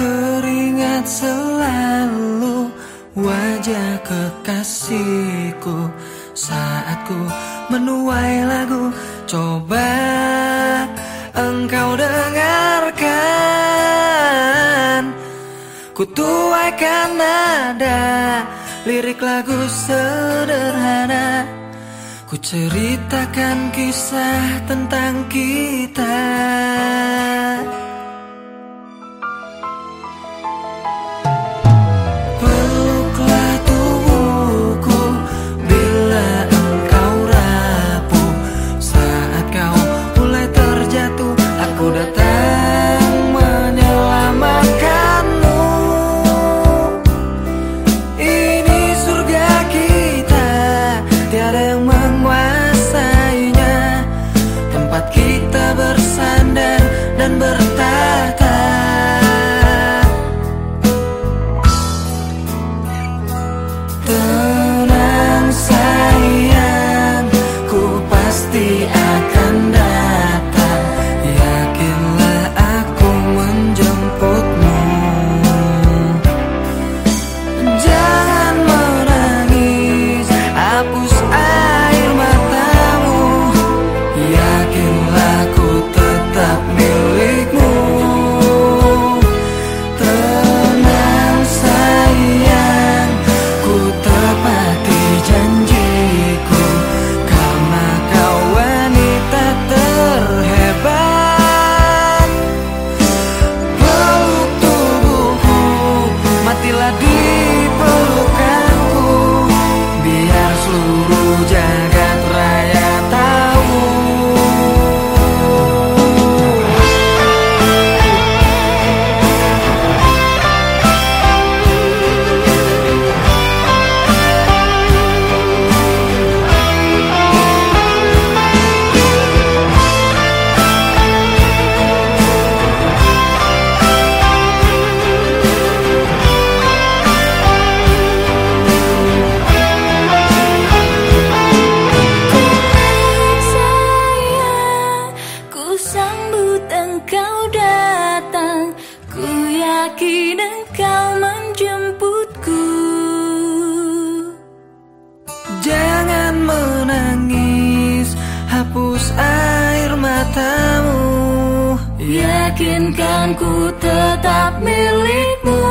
Teringat selalu wajah kekasihku Saat ku menuai lagu. Coba engkau dengarkan. Ku tuaikan nada Lirik lagu sederhana. Ku ceritakan kisah tentang kita. Jangan menangis Hapus air matamu. Yakinkan ku tetap milikmu